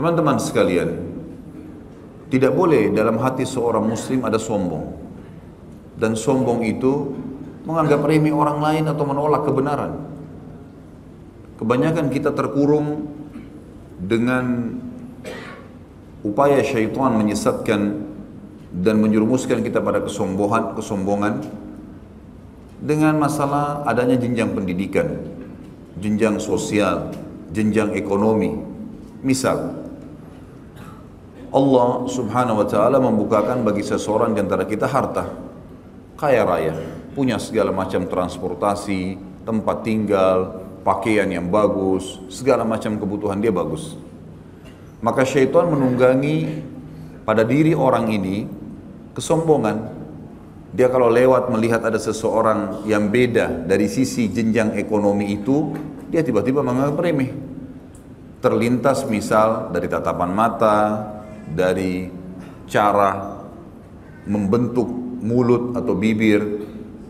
Teman-teman sekalian, tidak boleh dalam hati seorang muslim ada sombong. Dan sombong itu menganggap remeh orang lain atau menolak kebenaran. Kebanyakan kita terkurung dengan upaya syaitan menyesatkan dan menjerumuskan kita pada kesombongan, kesombongan dengan masalah adanya jenjang pendidikan, jenjang sosial, jenjang ekonomi. Misal, Allah subhanahu wa ta'ala membukakan bagi seseorang di antara kita harta, kaya raya, punya segala macam transportasi, tempat tinggal, pakaian yang bagus, segala macam kebutuhan dia bagus. Maka syaitan menunggangi pada diri orang ini kesombongan dia kalau lewat melihat ada seseorang yang beda dari sisi jenjang ekonomi itu, dia tiba-tiba menganggap remeh. Terlintas misal dari tatapan mata, dari cara membentuk mulut atau bibir,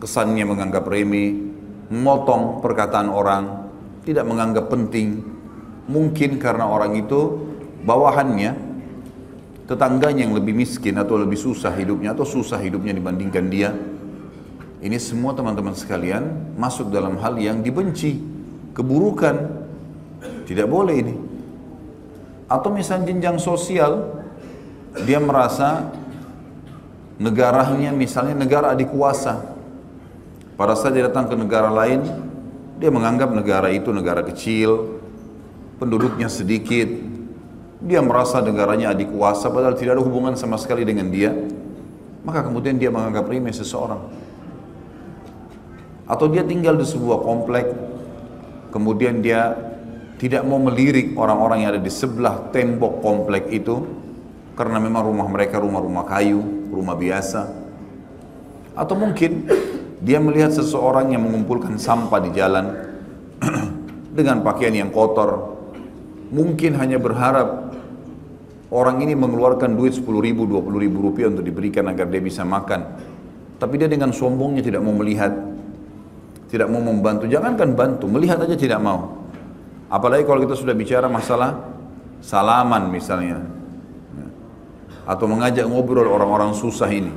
kesannya menganggap remeh, memotong perkataan orang, tidak menganggap penting. Mungkin karena orang itu bawahannya tetangganya yang lebih miskin atau lebih susah hidupnya atau susah hidupnya dibandingkan dia. Ini semua teman-teman sekalian masuk dalam hal yang dibenci keburukan. Tidak boleh ini. Atau misalnya jenjang sosial dia merasa negaranya misalnya negara adik kuasa pada saat dia datang ke negara lain dia menganggap negara itu negara kecil penduduknya sedikit dia merasa negaranya adik kuasa padahal tidak ada hubungan sama sekali dengan dia, maka kemudian dia menganggap remeh seseorang. Atau dia tinggal di sebuah komplek, kemudian dia tidak mau melirik orang-orang yang ada di sebelah tembok komplek itu, karena memang rumah mereka rumah-rumah kayu, rumah biasa. Atau mungkin dia melihat seseorang yang mengumpulkan sampah di jalan dengan pakaian yang kotor, mungkin hanya berharap Orang ini mengeluarkan duit 10 ribu, 20 ribu rupiah untuk diberikan agar dia bisa makan. Tapi dia dengan sombongnya tidak mau melihat, tidak mau membantu. Jangankan bantu, melihat aja tidak mau. Apalagi kalau kita sudah bicara masalah salaman misalnya. Atau mengajak ngobrol orang-orang susah ini.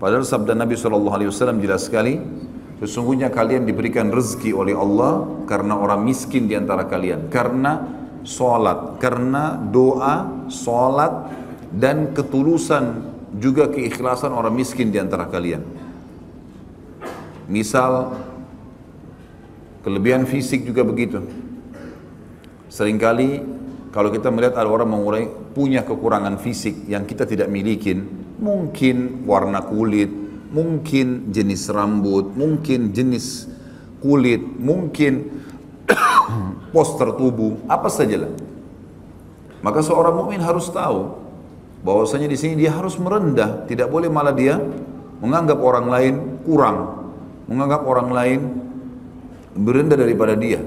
Padahal sabda Nabi SAW jelas sekali, sesungguhnya kalian diberikan rezeki oleh Allah karena orang miskin di antara kalian. Karena sholat karena doa, sholat dan ketulusan juga keikhlasan orang miskin di antara kalian. Misal kelebihan fisik juga begitu. Seringkali kalau kita melihat ada orang mengurai punya kekurangan fisik yang kita tidak miliki, mungkin warna kulit, mungkin jenis rambut, mungkin jenis kulit, mungkin poster tubuh, apa sajalah. Maka seorang mukmin harus tahu bahwasanya di sini dia harus merendah, tidak boleh malah dia menganggap orang lain kurang, menganggap orang lain berendah daripada dia.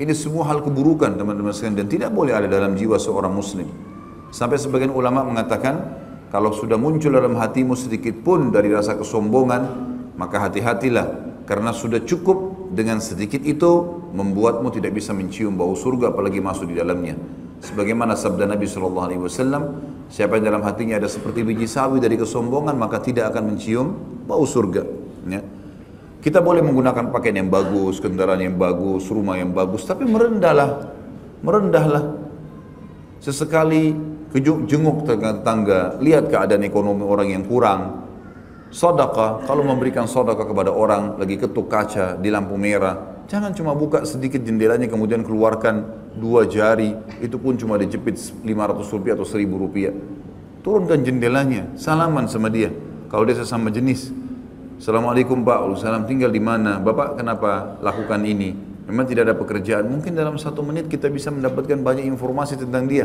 Ini semua hal keburukan teman-teman sekalian dan tidak boleh ada dalam jiwa seorang muslim. Sampai sebagian ulama mengatakan kalau sudah muncul dalam hatimu sedikit pun dari rasa kesombongan, maka hati-hatilah karena sudah cukup dengan sedikit itu membuatmu tidak bisa mencium bau surga apalagi masuk di dalamnya. Sebagaimana sabda Nabi Shallallahu Alaihi Wasallam, siapa yang dalam hatinya ada seperti biji sawi dari kesombongan maka tidak akan mencium bau surga. Ya. Kita boleh menggunakan pakaian yang bagus, kendaraan yang bagus, rumah yang bagus, tapi merendahlah, merendahlah. Sesekali jenguk tetangga, lihat keadaan ekonomi orang yang kurang, Sodaka, kalau memberikan sodaka kepada orang lagi ketuk kaca di lampu merah, jangan cuma buka sedikit jendelanya kemudian keluarkan dua jari, itu pun cuma dijepit 500 rupiah atau 1000 rupiah. Turunkan jendelanya, salaman sama dia. Kalau dia sesama jenis, Assalamualaikum Pak, salam tinggal di mana? Bapak kenapa lakukan ini? Memang tidak ada pekerjaan. Mungkin dalam satu menit kita bisa mendapatkan banyak informasi tentang dia.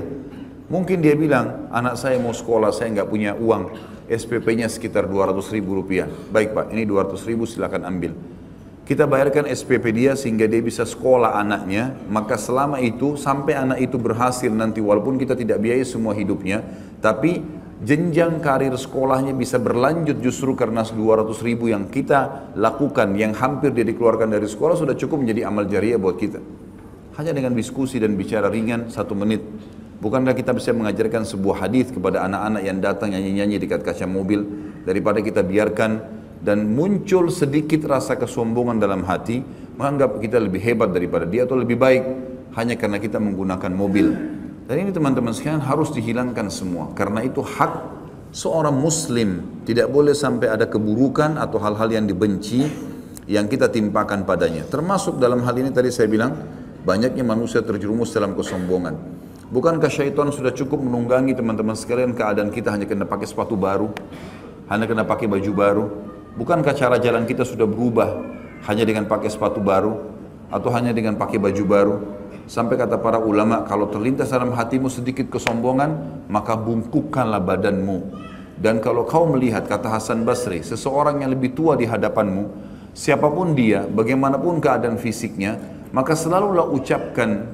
Mungkin dia bilang, anak saya mau sekolah, saya nggak punya uang SPP-nya sekitar 200 ribu rupiah. Baik Pak, ini 200 ribu silakan ambil. Kita bayarkan SPP dia sehingga dia bisa sekolah anaknya, maka selama itu sampai anak itu berhasil nanti walaupun kita tidak biayai semua hidupnya, tapi jenjang karir sekolahnya bisa berlanjut justru karena 200 ribu yang kita lakukan, yang hampir dia dikeluarkan dari sekolah sudah cukup menjadi amal jariah buat kita. Hanya dengan diskusi dan bicara ringan satu menit Bukankah kita bisa mengajarkan sebuah hadis kepada anak-anak yang datang nyanyi-nyanyi dekat kaca mobil daripada kita biarkan dan muncul sedikit rasa kesombongan dalam hati, menganggap kita lebih hebat daripada dia atau lebih baik hanya karena kita menggunakan mobil. Dan ini teman-teman sekalian harus dihilangkan semua karena itu hak seorang muslim tidak boleh sampai ada keburukan atau hal-hal yang dibenci yang kita timpakan padanya. Termasuk dalam hal ini tadi saya bilang banyaknya manusia terjerumus dalam kesombongan. Bukankah syaitan sudah cukup menunggangi teman-teman sekalian keadaan kita hanya kena pakai sepatu baru, hanya kena pakai baju baru? Bukankah cara jalan kita sudah berubah hanya dengan pakai sepatu baru atau hanya dengan pakai baju baru? Sampai kata para ulama, kalau terlintas dalam hatimu sedikit kesombongan, maka bungkukkanlah badanmu. Dan kalau kau melihat, kata Hasan Basri, seseorang yang lebih tua di hadapanmu, siapa pun dia, bagaimanapun keadaan fisiknya, maka selalulah ucapkan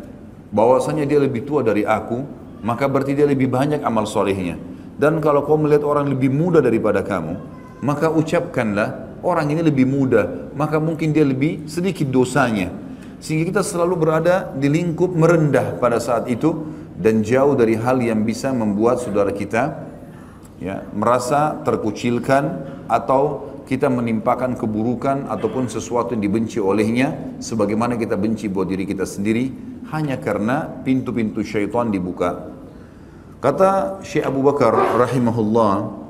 bahwasanya dia lebih tua dari aku, maka berarti dia lebih banyak amal solehnya. Dan kalau kau melihat orang lebih muda daripada kamu, maka ucapkanlah orang ini lebih muda, maka mungkin dia lebih sedikit dosanya. Sehingga kita selalu berada di lingkup merendah pada saat itu dan jauh dari hal yang bisa membuat saudara kita ya, merasa terkucilkan atau kita menimpakan keburukan ataupun sesuatu yang dibenci olehnya sebagaimana kita benci buat diri kita sendiri hanya karena pintu-pintu syaitan dibuka. Kata Syekh Abu Bakar rahimahullah,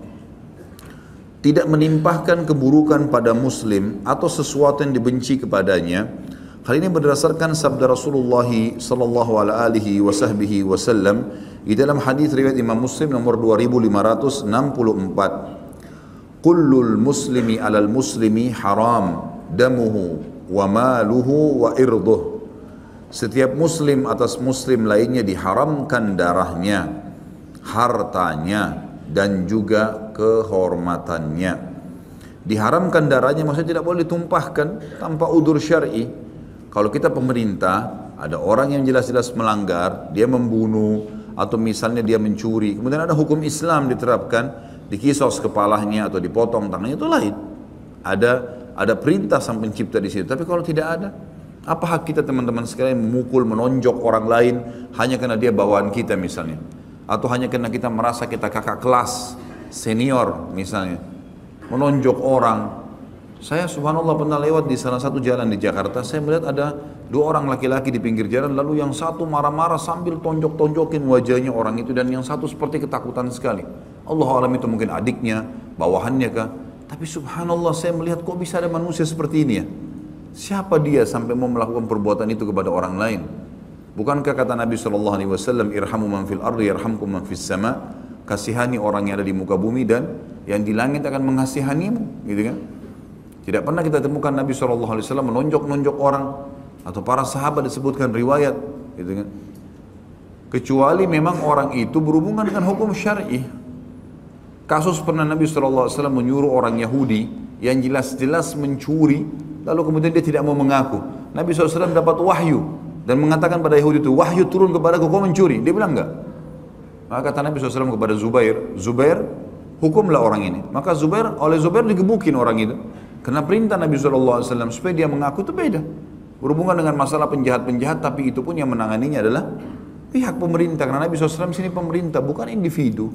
tidak menimpahkan keburukan pada muslim atau sesuatu yang dibenci kepadanya. Hal ini berdasarkan sabda Rasulullah sallallahu alaihi wasallam di dalam hadis riwayat Imam Muslim nomor 2564. Kullul muslimi alal muslimi haram damuhu wa maluhu wa irduh setiap muslim atas muslim lainnya diharamkan darahnya, hartanya, dan juga kehormatannya. Diharamkan darahnya maksudnya tidak boleh ditumpahkan tanpa udur syar'i. Kalau kita pemerintah, ada orang yang jelas-jelas melanggar, dia membunuh atau misalnya dia mencuri, kemudian ada hukum Islam diterapkan, dikisos kepalanya atau dipotong tangannya itu lain. Ada ada perintah sang pencipta di situ. Tapi kalau tidak ada, apa hak kita teman-teman sekalian memukul, menonjok orang lain hanya karena dia bawaan kita misalnya? Atau hanya karena kita merasa kita kakak kelas, senior misalnya. Menonjok orang. Saya subhanallah pernah lewat di salah satu jalan di Jakarta, saya melihat ada dua orang laki-laki di pinggir jalan, lalu yang satu marah-marah sambil tonjok-tonjokin wajahnya orang itu, dan yang satu seperti ketakutan sekali. Allah alam itu mungkin adiknya, bawahannya kah? Tapi subhanallah saya melihat kok bisa ada manusia seperti ini ya. Siapa dia sampai mau melakukan perbuatan itu kepada orang lain? Bukankah kata Nabi Shallallahu Alaihi Wasallam, irhamu man fil ardi, yarhamkum man fis sama. Kasihani orang yang ada di muka bumi dan yang di langit akan mengasihanimu, gitu kan? Tidak pernah kita temukan Nabi Shallallahu Alaihi Wasallam menonjok-nonjok orang atau para sahabat disebutkan riwayat, gitu kan? Kecuali memang orang itu berhubungan dengan hukum syar'i. Kasus pernah Nabi Shallallahu Alaihi Wasallam menyuruh orang Yahudi yang jelas-jelas mencuri Lalu kemudian dia tidak mau mengaku. Nabi SAW dapat wahyu dan mengatakan pada Yahudi itu, wahyu turun kepada kau mencuri. Dia bilang enggak. Maka kata Nabi SAW kepada Zubair, Zubair, hukumlah orang ini. Maka Zubair, oleh Zubair digebukin orang itu. Karena perintah Nabi SAW supaya dia mengaku itu beda. Berhubungan dengan masalah penjahat-penjahat, tapi itu pun yang menanganinya adalah pihak pemerintah. Karena Nabi SAW sini pemerintah, bukan individu.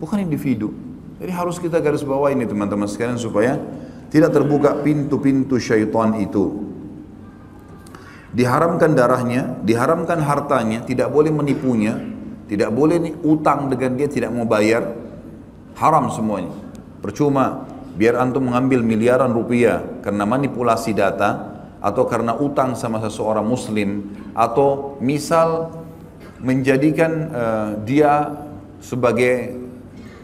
Bukan individu. Jadi harus kita garis bawah ini teman-teman sekalian supaya tidak terbuka pintu-pintu syaitan itu. Diharamkan darahnya, diharamkan hartanya, tidak boleh menipunya, tidak boleh utang dengan dia tidak mau bayar. Haram semuanya. Percuma biar antum mengambil miliaran rupiah karena manipulasi data atau karena utang sama seseorang muslim atau misal menjadikan uh, dia sebagai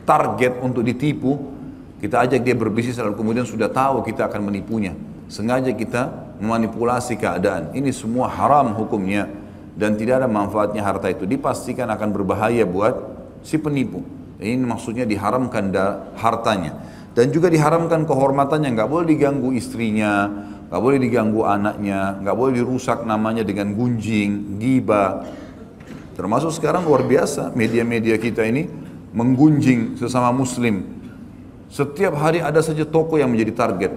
target untuk ditipu kita ajak dia berbisnis lalu kemudian sudah tahu kita akan menipunya. Sengaja kita memanipulasi keadaan. Ini semua haram hukumnya dan tidak ada manfaatnya harta itu. Dipastikan akan berbahaya buat si penipu. Ini maksudnya diharamkan hartanya. Dan juga diharamkan kehormatannya, nggak boleh diganggu istrinya, nggak boleh diganggu anaknya, nggak boleh dirusak namanya dengan gunjing, giba. Termasuk sekarang luar biasa media-media kita ini menggunjing sesama muslim setiap hari ada saja toko yang menjadi target.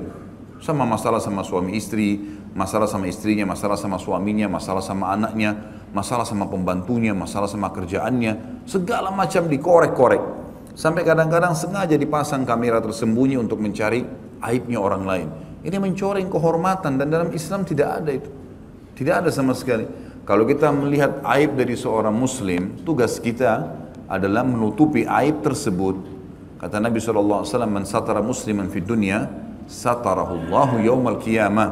Sama masalah sama suami istri, masalah sama istrinya, masalah sama suaminya, masalah sama anaknya. masalah sama pembantunya, masalah sama kerjaannya, segala macam dikorek-korek. Sampai kadang-kadang sengaja dipasang kamera tersembunyi untuk mencari aibnya orang lain. Ini mencoreng kehormatan dan dalam Islam tidak ada itu. Tidak ada sama sekali. Kalau kita melihat aib dari seorang muslim, tugas kita adalah menutupi aib tersebut. Kata Nabi SAW, Man satara musliman fi dunia, satarahullahu yawmal qiyamah.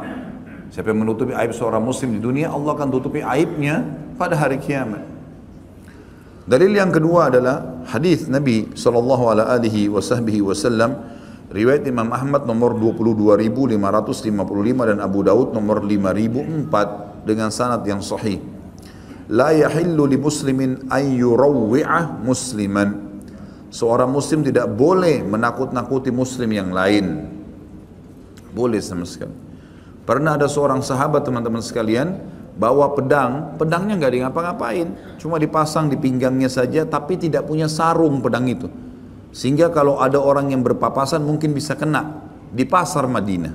Siapa yang menutupi aib seorang muslim di dunia, Allah akan tutupi aibnya pada hari kiamat. Dalil yang kedua adalah hadis Nabi sallallahu alaihi wasallam riwayat Imam Ahmad nomor 22555 dan Abu Daud nomor 5004 dengan sanad yang sahih. La yahillu li muslimin an yurawwi'a musliman. Seorang muslim tidak boleh menakut-nakuti muslim yang lain. Boleh sama sekali. Pernah ada seorang sahabat teman-teman sekalian bawa pedang, pedangnya nggak di ngapa-ngapain, cuma dipasang di pinggangnya saja, tapi tidak punya sarung pedang itu. Sehingga kalau ada orang yang berpapasan mungkin bisa kena di pasar Madinah.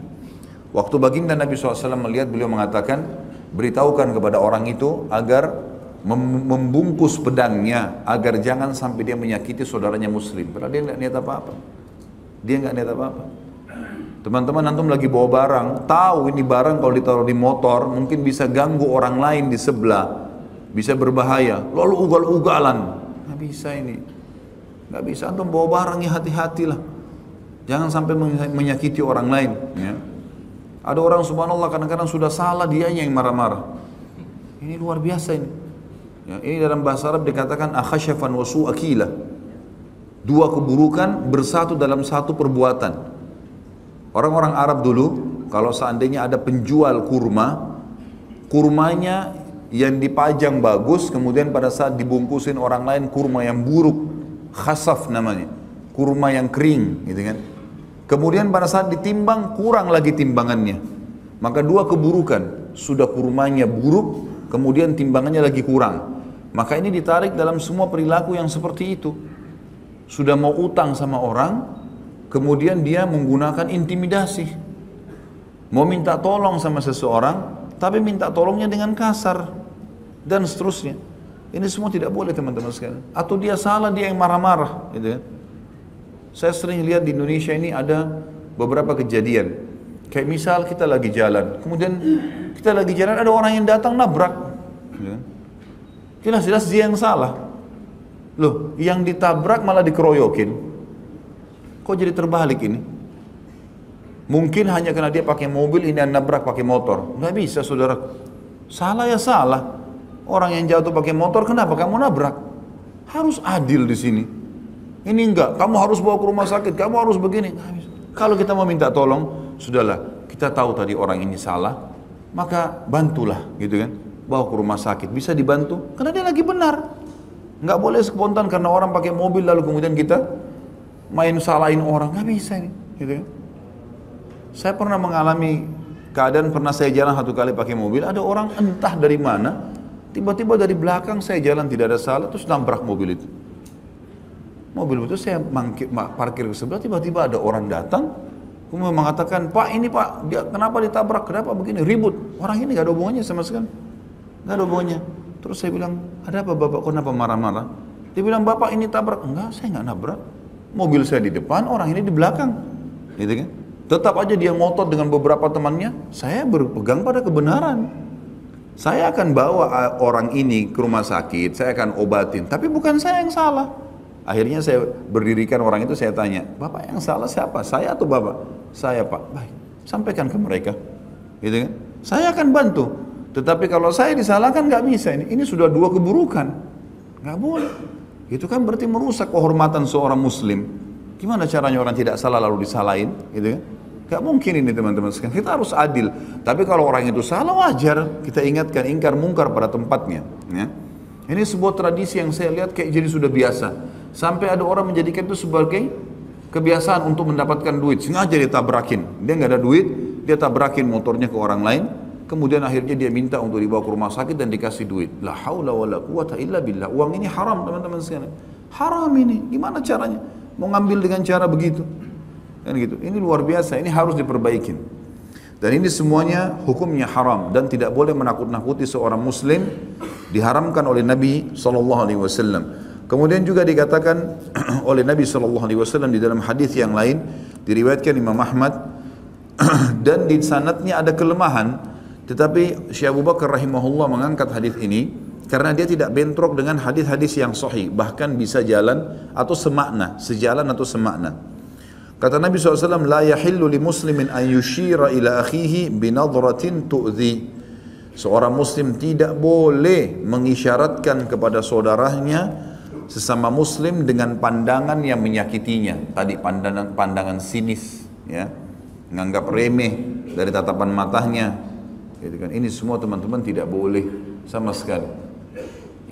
Waktu baginda Nabi SAW melihat beliau mengatakan, beritahukan kepada orang itu agar membungkus pedangnya agar jangan sampai dia menyakiti saudaranya muslim. Padahal dia nggak niat apa-apa. Dia nggak niat apa-apa. Teman-teman antum lagi bawa barang, tahu ini barang kalau ditaruh di motor mungkin bisa ganggu orang lain di sebelah, bisa berbahaya. Lalu ugal-ugalan, nggak bisa ini, nggak bisa antum bawa barang ya hati-hatilah, jangan sampai menyakiti orang lain. Ya. Ada orang subhanallah kadang-kadang sudah salah dia yang marah-marah. Ini luar biasa ini. Ya, ini dalam bahasa Arab dikatakan akhasyafan wasu akila. Dua keburukan bersatu dalam satu perbuatan. Orang-orang Arab dulu, kalau seandainya ada penjual kurma, kurmanya yang dipajang bagus, kemudian pada saat dibungkusin orang lain kurma yang buruk, khasaf namanya, kurma yang kering, gitu kan. Kemudian pada saat ditimbang kurang lagi timbangannya. Maka dua keburukan, sudah kurmanya buruk, kemudian timbangannya lagi kurang. Maka ini ditarik dalam semua perilaku yang seperti itu. Sudah mau utang sama orang, kemudian dia menggunakan intimidasi. Mau minta tolong sama seseorang, tapi minta tolongnya dengan kasar dan seterusnya. Ini semua tidak boleh teman-teman sekalian. Atau dia salah, dia yang marah-marah, gitu kan. Saya sering lihat di Indonesia ini ada beberapa kejadian. Kayak misal kita lagi jalan, kemudian kita lagi jalan ada orang yang datang nabrak. Gitu kan. Jelas-jelas dia yang salah. Loh, yang ditabrak malah dikeroyokin. Kok jadi terbalik ini? Mungkin hanya karena dia pakai mobil ini yang nabrak pakai motor. Nggak bisa saudara. Salah ya salah. Orang yang jatuh pakai motor kenapa kamu nabrak? Harus adil di sini. Ini enggak, kamu harus bawa ke rumah sakit, kamu harus begini. Kalau kita mau minta tolong, sudahlah, kita tahu tadi orang ini salah, maka bantulah gitu kan. Bawa ke rumah sakit, bisa dibantu karena dia lagi benar. Nggak boleh spontan karena orang pakai mobil lalu kemudian kita main salahin orang. Nggak bisa ini gitu kan saya pernah mengalami keadaan pernah saya jalan satu kali pakai mobil ada orang entah dari mana tiba-tiba dari belakang saya jalan tidak ada salah terus nabrak mobil itu. Mobil itu saya mangkir, parkir ke sebelah tiba-tiba ada orang datang kemudian mengatakan pak ini pak dia kenapa ditabrak? Kenapa begini? Ribut. Orang ini nggak ada hubungannya sama sekali. Nggak ada hubungannya. Terus saya bilang ada apa bapak? Kenapa marah-marah? Dia bilang bapak ini tabrak. Enggak saya nggak nabrak mobil saya di depan, orang ini di belakang. Gitu kan? Tetap aja dia ngotot dengan beberapa temannya, saya berpegang pada kebenaran. Saya akan bawa orang ini ke rumah sakit, saya akan obatin, tapi bukan saya yang salah. Akhirnya saya berdirikan orang itu, saya tanya, Bapak yang salah siapa? Saya atau Bapak? Saya Pak. Baik, sampaikan ke mereka. Gitu kan? Saya akan bantu. Tetapi kalau saya disalahkan nggak bisa ini. Ini sudah dua keburukan. Nggak boleh. Itu kan berarti merusak kehormatan seorang muslim. Gimana caranya orang tidak salah lalu disalahin? Gitu kan? Gak mungkin ini teman-teman sekalian. Kita harus adil. Tapi kalau orang itu salah wajar. Kita ingatkan ingkar mungkar pada tempatnya. Ya. Ini sebuah tradisi yang saya lihat kayak jadi sudah biasa. Sampai ada orang menjadikan itu sebagai kebiasaan untuk mendapatkan duit. Sengaja dia tabrakin. Dia nggak ada duit, dia tabrakin motornya ke orang lain Kemudian akhirnya dia minta untuk dibawa ke rumah sakit dan dikasih duit. La haula wa la quwata illa billah. Uang ini haram teman-teman sekalian. Haram ini. Gimana caranya? Mau ngambil dengan cara begitu. Kan gitu. Ini luar biasa. Ini harus diperbaikin. Dan ini semuanya hukumnya haram dan tidak boleh menakut-nakuti seorang muslim diharamkan oleh Nabi Shallallahu Alaihi Wasallam. Kemudian juga dikatakan oleh Nabi Shallallahu Alaihi Wasallam di dalam hadis yang lain diriwayatkan Imam Ahmad dan di sanatnya ada kelemahan, tetapi Syekh Abu Bakar rahimahullah mengangkat hadis ini karena dia tidak bentrok dengan hadis-hadis yang sahih, bahkan bisa jalan atau semakna, sejalan atau semakna. Kata Nabi SAW, La yahillu li muslimin an yushira ila akhihi binadratin tu'zi. Seorang muslim tidak boleh mengisyaratkan kepada saudaranya sesama muslim dengan pandangan yang menyakitinya. Tadi pandangan pandangan sinis, ya. Menganggap remeh dari tatapan matanya. Gitu kan. Ini semua teman-teman tidak boleh sama sekali.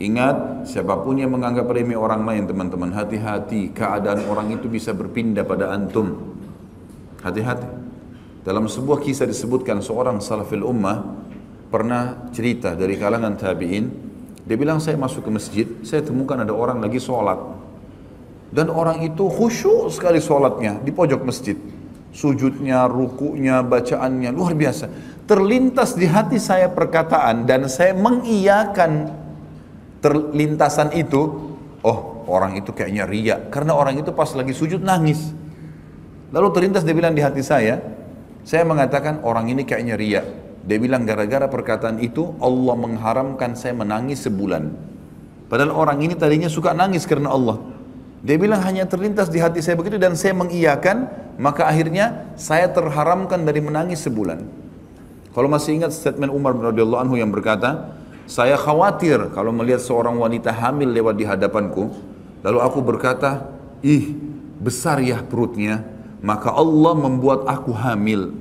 Ingat, siapa pun yang menganggap remeh orang lain teman-teman, hati-hati, keadaan orang itu bisa berpindah pada antum. Hati-hati. Dalam sebuah kisah disebutkan seorang salafil ummah pernah cerita dari kalangan tabi'in, dia bilang saya masuk ke masjid, saya temukan ada orang lagi sholat. Dan orang itu khusyuk sekali sholatnya di pojok masjid. Sujudnya, rukunya, bacaannya, luar biasa. Terlintas di hati saya perkataan dan saya mengiyakan terlintasan itu, oh orang itu kayaknya ria. Karena orang itu pas lagi sujud nangis. Lalu terlintas dia bilang di hati saya, saya mengatakan orang ini kayaknya ria. Dia bilang gara-gara perkataan itu Allah mengharamkan saya menangis sebulan. Padahal orang ini tadinya suka nangis karena Allah. Dia bilang hanya terlintas di hati saya begitu dan saya mengiyakan, maka akhirnya saya terharamkan dari menangis sebulan. Kalau masih ingat statement Umar radhiyallahu anhu yang berkata, saya khawatir kalau melihat seorang wanita hamil lewat di hadapanku, lalu aku berkata, ih besar ya perutnya, maka Allah membuat aku hamil.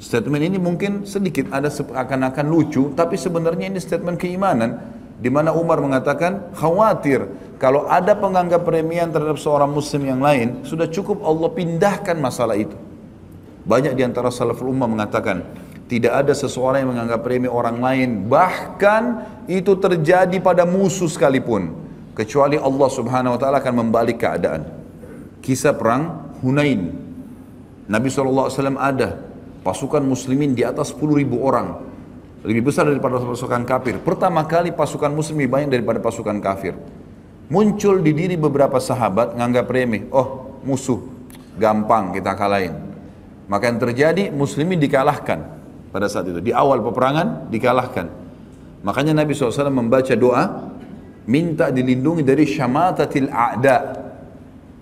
Statement ini mungkin sedikit ada seakan-akan lucu, tapi sebenarnya ini statement keimanan di mana Umar mengatakan khawatir kalau ada penganggap premian terhadap seorang muslim yang lain, sudah cukup Allah pindahkan masalah itu. Banyak di antara salaful ummah mengatakan, tidak ada seseorang yang menganggap remeh orang lain. Bahkan itu terjadi pada musuh sekalipun. Kecuali Allah subhanahu wa ta'ala akan membalik keadaan. Kisah perang Hunain. Nabi SAW ada. Pasukan muslimin di atas 10 ribu orang. Lebih besar daripada pasukan kafir. Pertama kali pasukan muslim lebih banyak daripada pasukan kafir. Muncul di diri beberapa sahabat nganggap remeh. Oh musuh. Gampang kita kalahin. Maka yang terjadi muslimin dikalahkan pada saat itu. Di awal peperangan dikalahkan. Makanya Nabi SAW membaca doa minta dilindungi dari syamatatil a'da.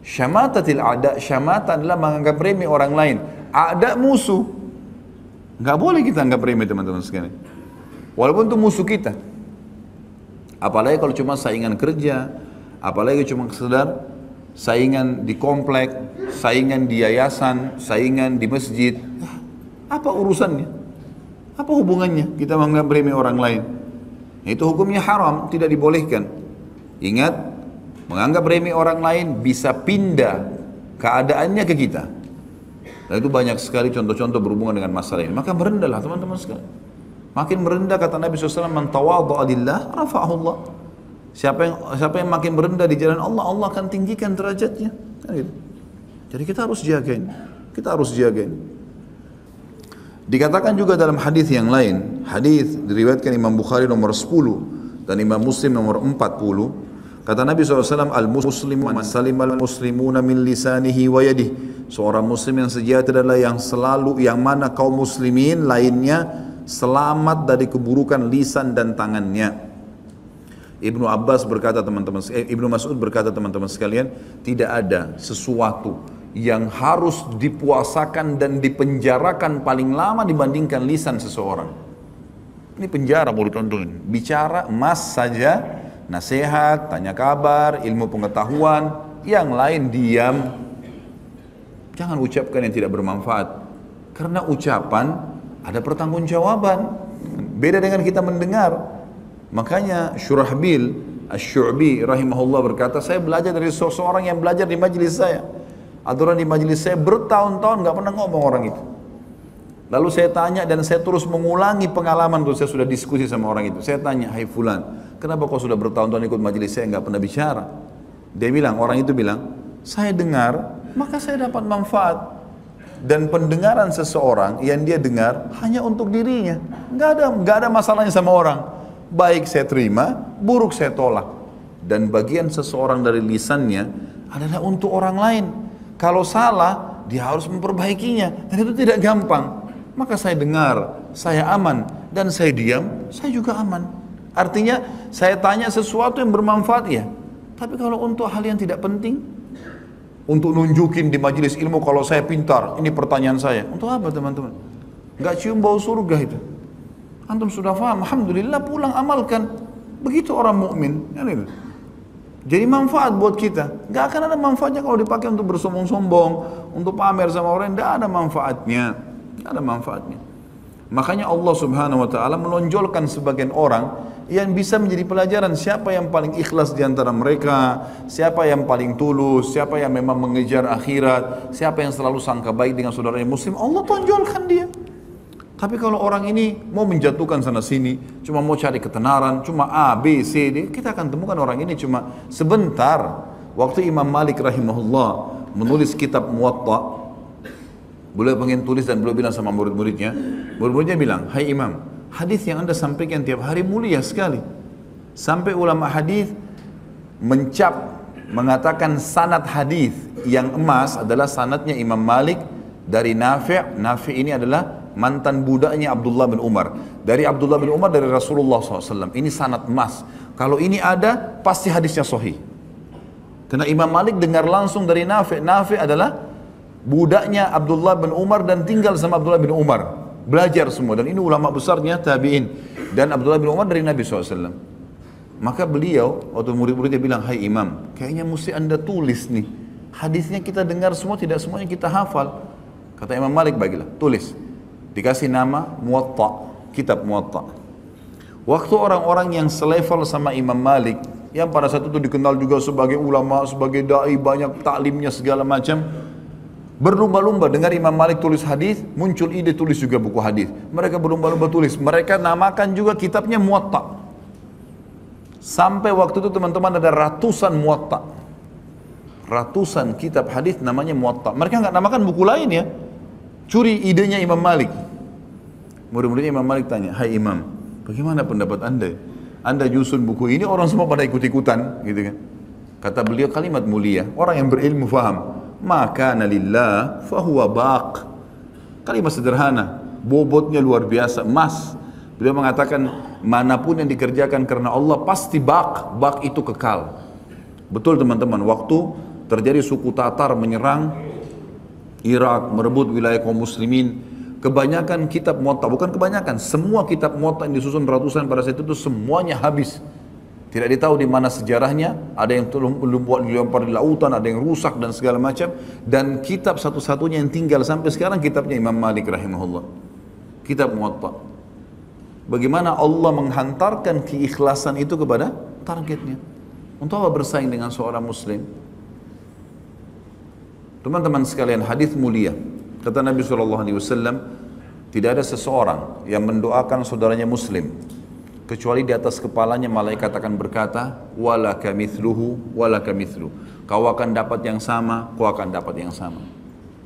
Syamatatil a'da, syamata adalah menganggap remeh orang lain. A'da musuh. Nggak boleh kita anggap remeh teman-teman sekalian. Walaupun itu musuh kita. Apalagi kalau cuma saingan kerja, apalagi cuma sekedar saingan di komplek, saingan di yayasan, saingan di masjid. Apa urusannya? Apa hubungannya kita menganggap remeh orang lain? Itu hukumnya haram, tidak dibolehkan. Ingat, menganggap remeh orang lain bisa pindah keadaannya ke kita. Dan itu banyak sekali contoh-contoh berhubungan dengan masalah ini. Maka merendahlah teman-teman sekalian. Makin merendah kata Nabi SAW, Man tawadhu'adillah rafa'ahullah. Siapa yang siapa yang makin merendah di jalan Allah, Allah akan tinggikan derajatnya. Kan gitu. Jadi kita harus jagain. Kita harus jagain. Dikatakan juga dalam hadis yang lain, hadis diriwayatkan Imam Bukhari nomor 10 dan Imam Muslim nomor 40. Kata Nabi SAW, Al-Muslim man salim al-muslimuna min lisanihi wa yadih. Seorang muslim yang sejati adalah yang selalu, yang mana kaum muslimin lainnya selamat dari keburukan lisan dan tangannya. Ibnu Abbas berkata teman-teman, eh, Ibnu Mas'ud berkata teman-teman sekalian, tidak ada sesuatu yang harus dipuasakan dan dipenjarakan paling lama dibandingkan lisan seseorang. Ini penjara boleh tonton. Bicara emas saja, nasihat, tanya kabar, ilmu pengetahuan, yang lain diam. Jangan ucapkan yang tidak bermanfaat. Karena ucapan ada pertanggungjawaban. Beda dengan kita mendengar. Makanya Syurahbil Asy-Syu'bi rahimahullah berkata, saya belajar dari seseorang yang belajar di majelis saya aturan di majelis saya bertahun-tahun nggak pernah ngomong orang itu. Lalu saya tanya dan saya terus mengulangi pengalaman tuh saya sudah diskusi sama orang itu. Saya tanya, Hai Fulan, kenapa kau sudah bertahun-tahun ikut majelis saya nggak pernah bicara? Dia bilang, orang itu bilang, saya dengar, maka saya dapat manfaat. Dan pendengaran seseorang yang dia dengar hanya untuk dirinya, nggak ada nggak ada masalahnya sama orang. Baik saya terima, buruk saya tolak. Dan bagian seseorang dari lisannya adalah untuk orang lain. Kalau salah, dia harus memperbaikinya. Dan itu tidak gampang. Maka saya dengar, saya aman. Dan saya diam, saya juga aman. Artinya saya tanya sesuatu yang bermanfaat ya. Tapi kalau untuk hal yang tidak penting, untuk nunjukin di majelis ilmu kalau saya pintar, ini pertanyaan saya. Untuk apa teman-teman? Gak cium bau surga itu. Antum sudah paham, Alhamdulillah pulang amalkan. Begitu orang mukmin. Ya, Jadi manfaat buat kita. Gak akan ada manfaatnya kalau dipakai untuk bersombong-sombong, untuk pamer sama orang. Gak ada manfaatnya. Gak ada manfaatnya. Makanya Allah subhanahu wa ta'ala menonjolkan sebagian orang yang bisa menjadi pelajaran siapa yang paling ikhlas di antara mereka, siapa yang paling tulus, siapa yang memang mengejar akhirat, siapa yang selalu sangka baik dengan saudaranya muslim, Allah tonjolkan dia. Tapi kalau orang ini mau menjatuhkan sana sini, cuma mau cari ketenaran, cuma A, B, C, D, kita akan temukan orang ini cuma sebentar. Waktu Imam Malik rahimahullah menulis kitab Muwatta, beliau pengen tulis dan beliau bilang sama murid-muridnya, murid-muridnya bilang, Hai Imam, hadis yang anda sampaikan tiap hari mulia sekali. Sampai ulama hadis mencap mengatakan sanad hadis yang emas adalah sanadnya Imam Malik dari Nafi'. Nafi' ini adalah mantan budaknya Abdullah bin Umar. Dari Abdullah bin Umar dari Rasulullah SAW. Ini sanad emas. Kalau ini ada, pasti hadisnya sahih. Karena Imam Malik dengar langsung dari Nafi'. Nafi' adalah budaknya Abdullah bin Umar dan tinggal sama Abdullah bin Umar. Belajar semua. Dan ini ulama besarnya tabi'in. Dan Abdullah bin Umar dari Nabi SAW maka beliau waktu murid-muridnya bilang hai imam kayaknya mesti anda tulis nih. Hadisnya kita dengar semua tidak semuanya kita hafal. Kata Imam Malik bagilah tulis. Dikasih nama Muwatta kitab Muwatta. Waktu orang-orang yang selevel sama Imam Malik yang pada saat itu dikenal juga sebagai ulama sebagai dai banyak taklimnya segala macam Berlumba-lumba dengar Imam Malik tulis hadis, muncul ide tulis juga buku hadis. Mereka berlumba-lumba tulis. Mereka namakan juga kitabnya Muwatta. Sampai waktu itu teman-teman ada ratusan Muwatta. Ratusan kitab hadis namanya Muwatta. Mereka nggak namakan buku lain ya. Curi idenya Imam Malik. Murid-muridnya Imam Malik tanya, "Hai Imam, bagaimana pendapat Anda? Anda nyusun buku ini orang semua pada ikut-ikutan, gitu kan?" Kata beliau kalimat mulia, orang yang berilmu faham maka nalillah fahuwa baq. Kalimat sederhana, bobotnya luar biasa, emas. Beliau mengatakan mana pun yang dikerjakan karena Allah pasti bak, bak itu kekal. Betul teman-teman, waktu terjadi suku Tatar menyerang Irak, merebut wilayah kaum muslimin, kebanyakan kitab muwatta, bukan kebanyakan, semua kitab muwatta yang disusun ratusan pada saat itu semuanya habis. Tidak ditahu di mana sejarahnya, ada yang belum buat dilempar di lautan, ada yang rusak dan segala macam. Dan kitab satu-satunya yang tinggal sampai sekarang kitabnya Imam Malik rahimahullah. Kitab Muwatta. Bagaimana Allah menghantarkan keikhlasan itu kepada targetnya. Untuk apa bersaing dengan seorang muslim? Teman-teman sekalian, hadis mulia. Kata Nabi SAW, tidak ada seseorang yang mendoakan saudaranya muslim kecuali di atas kepalanya malaikat akan berkata wala kamithluhu wala kamithlu kau akan dapat yang sama kau akan dapat yang sama.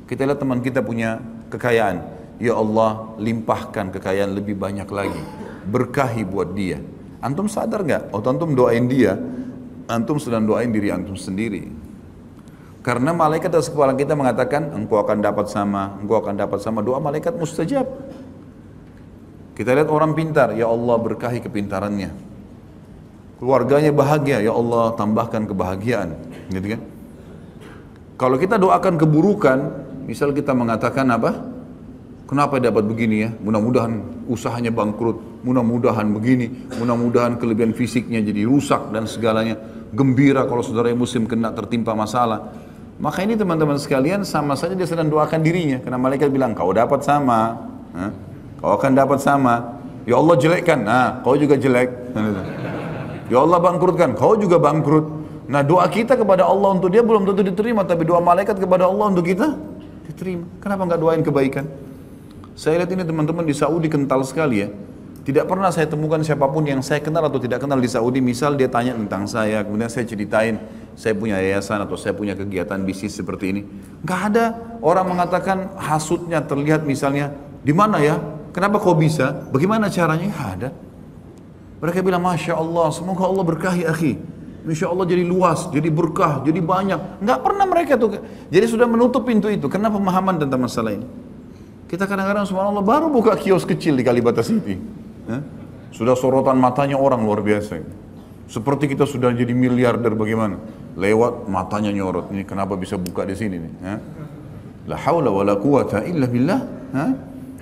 Kita lihat teman kita punya kekayaan. Ya Allah limpahkan kekayaan lebih banyak lagi. Berkahi buat dia. Antum sadar nggak? Oh antum doain dia antum sedang doain diri antum sendiri. Karena malaikat atas kepala kita mengatakan engkau akan dapat sama engkau akan dapat sama. Doa malaikat mustajab kita lihat orang pintar, ya Allah berkahi kepintarannya. Keluarganya bahagia, ya Allah tambahkan kebahagiaan. Gitu kan? Kalau kita doakan keburukan, misal kita mengatakan apa? Kenapa dapat begini ya? Mudah-mudahan usahanya bangkrut, mudah-mudahan begini, mudah-mudahan kelebihan fisiknya jadi rusak dan segalanya. Gembira kalau saudara muslim kena tertimpa masalah. Maka ini teman-teman sekalian sama saja dia sedang doakan dirinya. Karena malaikat bilang, kau dapat sama. Hah? Kau akan dapat sama. Ya Allah jelekkan, nah kau juga jelek. Ya Allah bangkrutkan, kau juga bangkrut. Nah doa kita kepada Allah untuk dia belum tentu diterima, tapi doa malaikat kepada Allah untuk kita diterima. Kenapa nggak doain kebaikan? Saya lihat ini teman-teman di Saudi kental sekali ya. Tidak pernah saya temukan siapa pun yang saya kenal atau tidak kenal di Saudi, misal dia tanya tentang saya, kemudian saya ceritain, saya punya yayasan atau saya punya kegiatan bisnis seperti ini. Nggak ada orang mengatakan hasutnya terlihat misalnya, di mana ya? Kenapa kau bisa? Bagaimana caranya? Ya, ada. Mereka bilang, Masya Allah, semoga Allah berkahi akhi. Insya Allah jadi luas, jadi berkah, jadi banyak. Nggak pernah mereka tuh. Jadi sudah menutup pintu itu. Karena pemahaman tentang masalah ini. Kita kadang-kadang subhanallah baru buka kios kecil di Kalibata City. Ya? Sudah sorotan matanya orang luar biasa. Seperti kita sudah jadi miliarder bagaimana? Lewat matanya nyorot. Ini kenapa bisa buka di sini nih? Ya? La haula wa la quwata illa billah. Ha?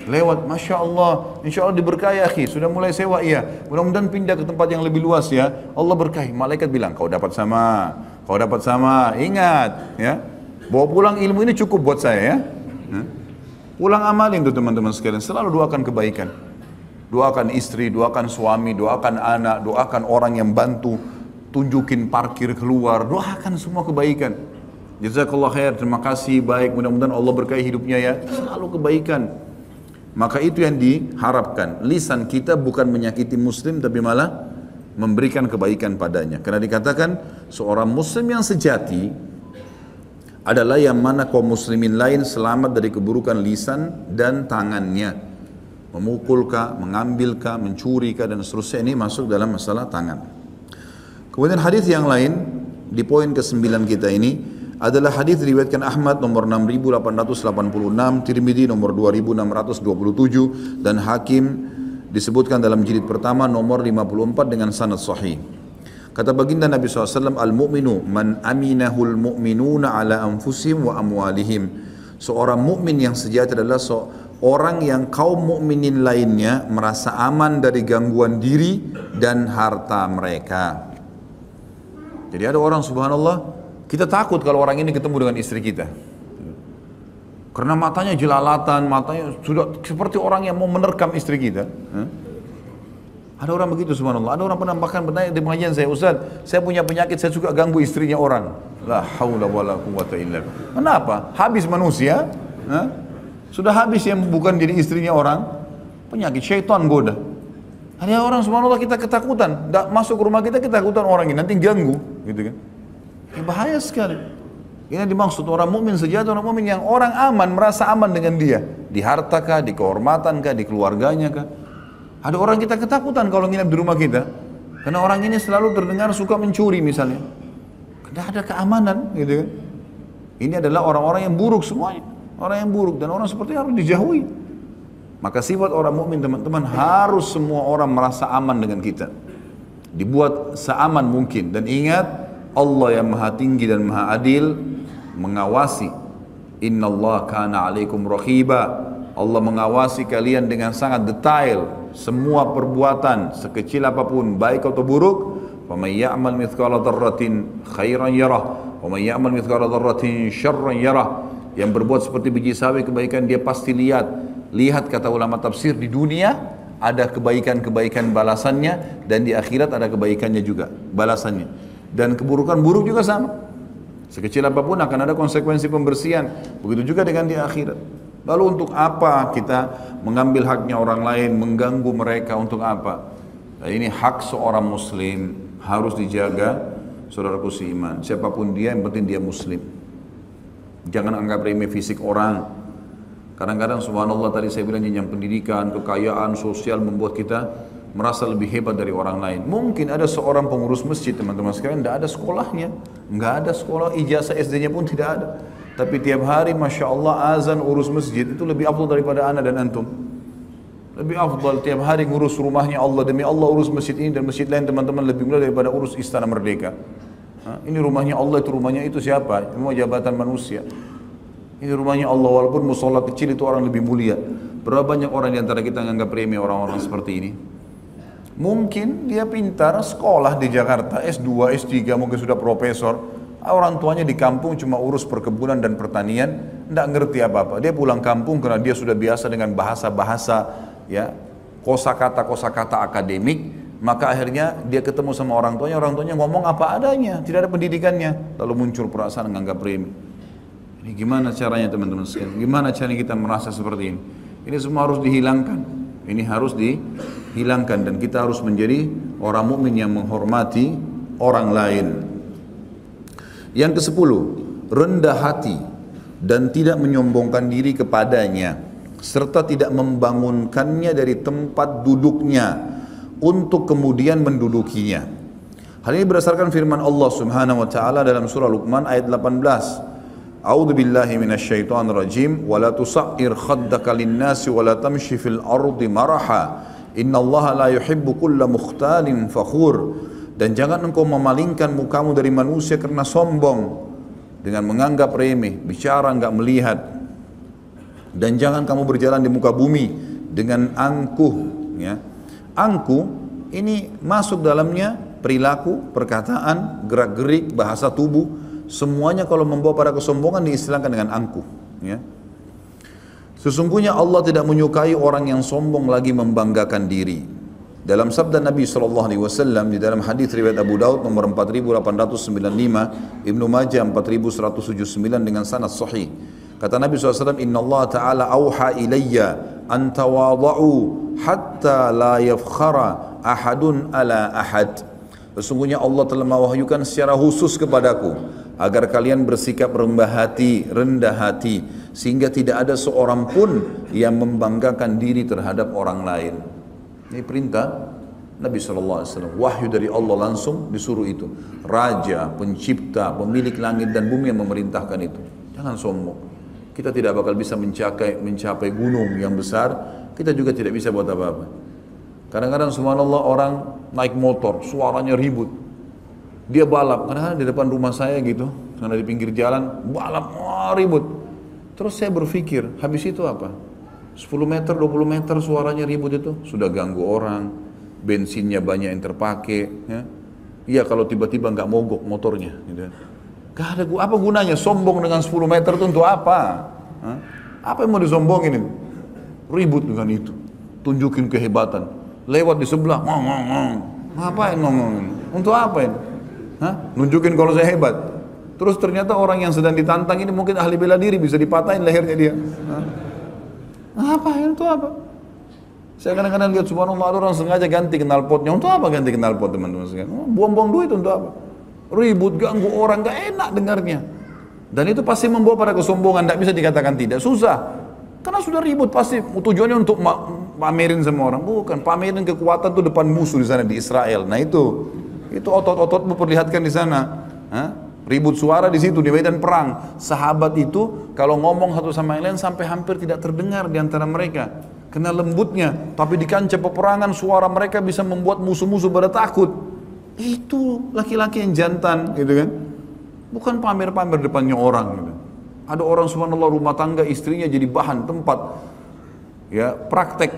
Lewat, Masya Allah, Insya Allah diberkahi akhi, sudah mulai sewa iya. Mudah-mudahan pindah ke tempat yang lebih luas ya. Allah berkahi. Malaikat bilang, kau dapat sama, kau dapat sama. Ingat, ya. Bawa pulang ilmu ini cukup buat saya ya. ya. Pulang amalin tuh teman-teman sekalian. Selalu doakan kebaikan. Doakan istri, doakan suami, doakan anak, doakan orang yang bantu. Tunjukin parkir keluar, doakan semua kebaikan. Jazakallah khair, terima kasih, baik, mudah-mudahan Allah berkahi hidupnya ya. Selalu kebaikan. Maka itu yang diharapkan. Lisan kita bukan menyakiti muslim tapi malah memberikan kebaikan padanya. Karena dikatakan seorang muslim yang sejati adalah yang mana kaum muslimin lain selamat dari keburukan lisan dan tangannya. Memukulkah, mengambilkah, mencurikah dan seterusnya ini masuk dalam masalah tangan. Kemudian hadis yang lain di poin ke-9 kita ini adalah hadis riwayatkan Ahmad nomor 6886, Tirmidzi nomor 2627 dan Hakim disebutkan dalam jilid pertama nomor 54 dengan sanad sahih. Kata baginda Nabi SAW, Al-mu'minu man aminahul mu'minuna ala anfusihim wa amwalihim. Seorang mukmin yang sejati adalah seorang yang kaum mukminin lainnya merasa aman dari gangguan diri dan harta mereka. Jadi ada orang subhanallah kita takut kalau orang ini ketemu dengan istri kita. Karena matanya jelalatan, matanya sudah seperti orang yang mau menerkam istri kita. Ada orang begitu subhanallah. Ada orang pernah bahkan bertanya di pengajian saya, Ustaz, saya punya penyakit, saya suka ganggu istrinya orang. La haula wala quwata illa Kenapa? Habis manusia, sudah habis yang bukan jadi istrinya orang, penyakit syaitan goda. Ada orang subhanallah kita ketakutan, masuk ke rumah kita kita ketakutan orang ini nanti ganggu, gitu kan? Ini bahaya sekali. Ini dimaksud orang mukmin sejati orang mukmin yang orang aman merasa aman dengan dia di harta kah, di kehormatan kah, di keluarganya kah. Ada orang kita ketakutan kalau nginep di rumah kita karena orang ini selalu terdengar suka mencuri misalnya. Tidak ada keamanan gitu kan. Ini adalah orang-orang yang buruk semuanya. Orang yang buruk dan orang seperti harus dijauhi. Maka sifat orang mukmin teman-teman harus semua orang merasa aman dengan kita. Dibuat seaman mungkin dan ingat Allah yang maha tinggi dan maha adil mengawasi. Inna Allah kana alaikum rahiba Allah mengawasi kalian dengan sangat detail semua perbuatan sekecil apa pun baik atau buruk. Faman ya'mal mithqala dzarratin khairan yarah. Waman ya'mal mithqala dzarratin syarran yarah. Yang berbuat seperti biji sawi kebaikan dia pasti lihat. Lihat kata ulama tafsir di dunia ada kebaikan-kebaikan balasannya dan di akhirat ada kebaikannya juga balasannya dan keburukan buruk juga sama. Sekecil apa pun akan ada konsekuensi pembersihan. Begitu juga dengan di akhirat. Lalu untuk apa kita mengambil haknya orang lain, mengganggu mereka untuk apa? Nah, ini hak seorang muslim harus dijaga saudaraku seiman. Siapa pun dia yang penting dia muslim. Jangan anggap remeh fisik orang. Kadang-kadang subhanallah tadi saya bilang jenjang pendidikan, kekayaan, sosial membuat kita merasa lebih hebat dari orang lain. Mungkin ada seorang pengurus masjid teman-teman sekalian, tidak ada sekolahnya, nggak ada sekolah ijazah SD-nya pun tidak ada. Tapi tiap hari masya Allah azan urus masjid itu lebih afdal daripada anak dan antum. Lebih afdal tiap hari ngurus rumahnya Allah demi Allah urus masjid ini dan masjid lain teman-teman lebih mulia daripada urus istana merdeka. ini rumahnya Allah itu rumahnya itu siapa? Semua jabatan manusia. Ini rumahnya Allah walaupun musola kecil itu orang lebih mulia. Berapa banyak orang di antara kita menganggap remeh orang-orang seperti ini? Mungkin dia pintar sekolah di Jakarta, S2, S3, mungkin sudah profesor. Orang tuanya di kampung cuma urus perkebunan dan pertanian, tidak ngerti apa-apa. Dia pulang kampung karena dia sudah biasa dengan bahasa-bahasa ya kosakata kosakata akademik, maka akhirnya dia ketemu sama orang tuanya, orang tuanya ngomong apa adanya, tidak ada pendidikannya, lalu muncul perasaan menganggap remeh. Ini gimana caranya teman-teman sekalian? Gimana caranya kita merasa seperti ini? Ini semua harus dihilangkan. Ini harus dihilangkan dan kita harus menjadi orang mukmin yang menghormati orang lain. Yang ke sepuluh, rendah hati dan tidak menyombongkan diri kepadanya serta tidak membangunkannya dari tempat duduknya untuk kemudian mendudukinya. Hal ini berdasarkan firman Allah Subhanahu wa taala dalam surah Luqman ayat 18. A'udzu billahi minasyaitonir rajim wa la tusair khaddaka lin-nasi wa la tamshi fil ardi maraha. Innallaha la yuhibbu kulla mukhtalin fakhur. Dan jangan engkau memalingkan mukamu dari manusia karena sombong dengan menganggap remeh, bicara enggak melihat. Dan jangan kamu berjalan di muka bumi dengan angkuh, ya. Angkuh ini masuk dalamnya perilaku, perkataan, gerak-gerik, bahasa tubuh, semuanya kalau membawa pada kesombongan diistilahkan dengan angkuh, ya. Sesungguhnya Allah tidak menyukai orang yang sombong lagi membanggakan diri. Dalam sabda Nabi SAW di dalam hadis riwayat Abu Daud nomor 4895, Ibnu Majah 4179 dengan sanad sahih. Kata Nabi SAW, Inna Allah Ta'ala auha ilayya an hatta la yafkhara ahadun ala ahad. Sesungguhnya Allah telah mewahyukan secara khusus kepadaku agar kalian bersikap rendah hati, rendah hati sehingga tidak ada seorang pun yang membanggakan diri terhadap orang lain. Ini perintah Nabi SAW. Wahyu dari Allah langsung disuruh itu. Raja, pencipta, pemilik langit dan bumi yang memerintahkan itu. Jangan sombong. Kita tidak bakal bisa mencapai, mencapai gunung yang besar. Kita juga tidak bisa buat apa-apa. Kadang-kadang subhanallah orang naik motor, suaranya ribut. Dia balap, kadang-kadang di depan rumah saya gitu, karena di pinggir jalan, balap, wah ribut. Terus saya berpikir, habis itu apa? 10 meter, 20 meter suaranya ribut itu, sudah ganggu orang, bensinnya banyak yang terpakai. Ya, ya kalau tiba-tiba nggak mogok motornya. Gitu. Gak ada apa gunanya sombong dengan 10 meter itu untuk apa? Hah? Apa yang mau disombongin itu? Ribut dengan itu. Tunjukin kehebatan. Lewat di sebelah, ngomong, ngomong. Ngapain ngomongin? Untuk apa ini? Hah? Nunjukin kalau saya hebat. Terus ternyata orang yang sedang ditantang ini mungkin ahli bela diri bisa dipatahin lehernya dia. Hah? Apa itu apa? Saya kadang-kadang lihat subhanallah ada orang sengaja ganti kenal potnya. Untuk apa ganti kenal pot teman-teman sekalian? Oh, buang-buang duit untuk apa? Ribut, ganggu orang, gak enak dengarnya. Dan itu pasti membawa pada kesombongan, tidak bisa dikatakan tidak. Susah. Karena sudah ribut pasti tujuannya untuk pamerin sama orang. Bukan, pamerin kekuatan tuh depan musuh di sana di Israel. Nah itu itu otot-otot memperlihatkan di sana. Hah? Ribut suara di situ di medan perang. Sahabat itu kalau ngomong satu sama yang lain sampai hampir tidak terdengar di antara mereka. Kena lembutnya, tapi di kancah peperangan suara mereka bisa membuat musuh-musuh pada takut. Itu laki-laki yang jantan, gitu kan? Bukan pamer-pamer depannya orang. Gitu. Ada orang subhanallah rumah tangga istrinya jadi bahan tempat ya praktek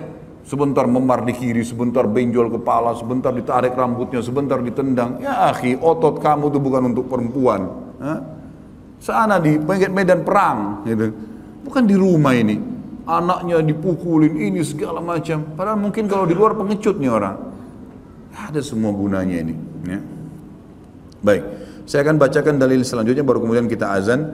Sebentar memar di kiri, sebentar benjol kepala, sebentar ditarik rambutnya, sebentar ditendang. Ya akhi, otot kamu itu bukan untuk perempuan. Hah? Sana di medan perang, gitu. bukan di rumah ini. Anaknya dipukulin ini segala macam. Padahal mungkin kalau di luar pengecut nih orang. Ada semua gunanya ini. Ya. Baik, saya akan bacakan dalil selanjutnya baru kemudian kita azan.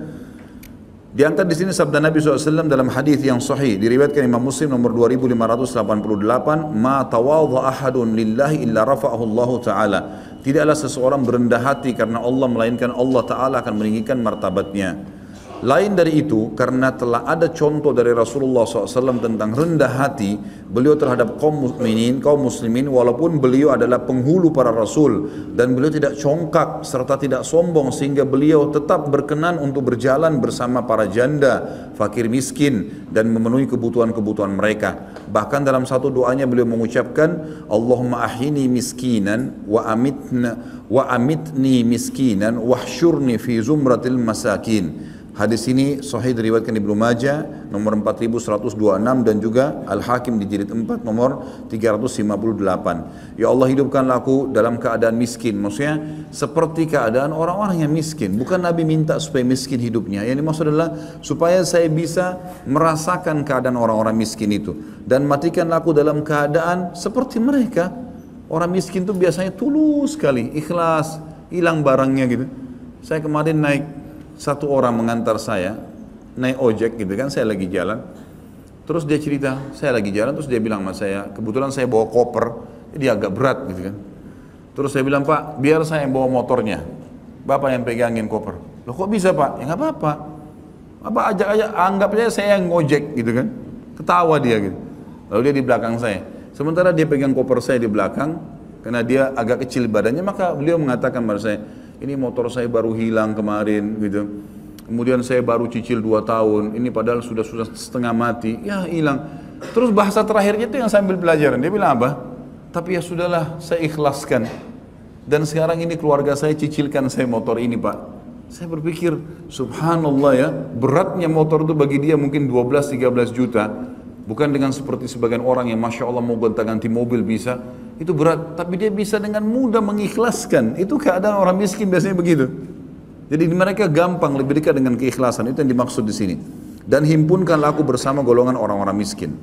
Diangkat di sini sabda Nabi SAW dalam hadis yang sahih diriwayatkan Imam Muslim nomor 2588 ma tawadha ahadun lillahi illa rafa'ahu Allah taala. Tidaklah seseorang berendah hati karena Allah melainkan Allah taala akan meninggikan martabatnya lain dari itu, karena telah ada contoh dari Rasulullah SAW tentang rendah hati beliau terhadap kaum muslimin, kaum muslimin, walaupun beliau adalah penghulu para rasul dan beliau tidak congkak serta tidak sombong sehingga beliau tetap berkenan untuk berjalan bersama para janda, fakir miskin dan memenuhi kebutuhan-kebutuhan mereka. Bahkan dalam satu doanya beliau mengucapkan, Allahumma ahini miskinan wa amitna wa amitni miskinan wahsyurni fi zumratil masakin. Hadis ini sahih diriwayatkan Ibnu Majah nomor 4126 dan juga Al Hakim di jilid 4 nomor 358. Ya Allah hidupkanlah aku dalam keadaan miskin. Maksudnya seperti keadaan orang-orang yang miskin. Bukan Nabi minta supaya miskin hidupnya. Yang dimaksud adalah supaya saya bisa merasakan keadaan orang-orang miskin itu dan matikanlah aku dalam keadaan seperti mereka. Orang miskin itu biasanya tulus sekali, ikhlas, hilang barangnya gitu. Saya kemarin naik satu orang mengantar saya naik ojek gitu kan saya lagi jalan. Terus dia cerita saya lagi jalan terus dia bilang sama saya kebetulan saya bawa koper dia agak berat gitu kan. Terus saya bilang pak biar saya yang bawa motornya. Bapak yang pegangin koper. Loh kok bisa pak? Ya nggak apa-apa. Apa ajak aja anggap aja saya yang ngojek gitu kan. Ketawa dia gitu. Lalu dia di belakang saya. Sementara dia pegang koper saya di belakang, karena dia agak kecil badannya, maka beliau mengatakan pada saya, ini motor saya baru hilang kemarin, gitu. Kemudian saya baru cicil dua tahun, ini padahal sudah sudah setengah mati, ya hilang. Terus bahasa terakhirnya itu yang sambil pelajaran, dia bilang apa? Tapi ya sudahlah, saya ikhlaskan. Dan sekarang ini keluarga saya cicilkan saya motor ini pak. Saya berpikir, subhanallah ya, beratnya motor itu bagi dia mungkin 12-13 juta. Bukan dengan seperti sebagian orang yang Masya Allah mau gonta-ganti mobil bisa. Itu berat, tapi dia bisa dengan mudah mengikhlaskan. Itu keadaan orang miskin biasanya begitu. Jadi mereka gampang lebih dekat dengan keikhlasan. Itu yang dimaksud di sini. Dan himpunkanlah aku bersama golongan orang-orang miskin.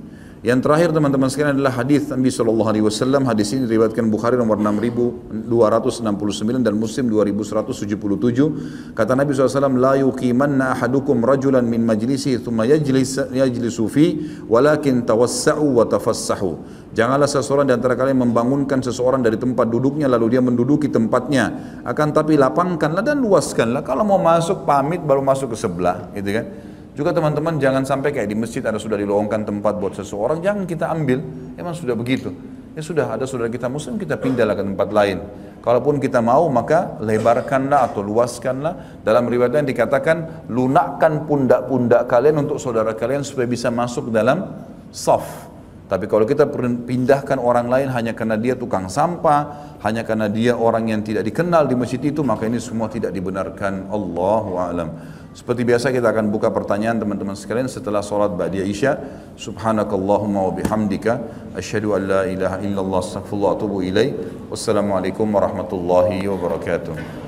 Yang terakhir teman-teman sekalian adalah hadis Nabi Shallallahu Alaihi Wasallam. Hadis ini diriwayatkan Bukhari nomor 6269 dan Muslim 2177. Kata Nabi SAW, La yuqimanna ahadukum rajulan min majlisi thumma yajlis, yajlisu fi walakin tawassa'u wa tafassahu. Janganlah seseorang di antara kalian membangunkan seseorang dari tempat duduknya lalu dia menduduki tempatnya. Akan tapi lapangkanlah dan luaskanlah. Kalau mau masuk pamit baru masuk ke sebelah, gitu kan? Juga teman-teman jangan sampai kayak di masjid ada sudah dilowongkan tempat buat seseorang, jangan kita ambil. Emang sudah begitu. Ya sudah ada saudara kita muslim kita pindahlah ke tempat lain. Kalaupun kita mau maka lebarkanlah atau luaskanlah. Dalam riwayat yang dikatakan lunakkan pundak-pundak kalian untuk saudara kalian supaya bisa masuk dalam saf. Tapi kalau kita pindahkan orang lain hanya karena dia tukang sampah, hanya karena dia orang yang tidak dikenal di masjid itu, maka ini semua tidak dibenarkan. Allahu a'lam. Seperti biasa kita akan buka pertanyaan teman-teman sekalian setelah sholat ba'di Isya. Subhanakallahumma wa bihamdika an la ilaha illallah astaghfirullah wa atubu ilaih. Wassalamualaikum warahmatullahi wabarakatuh.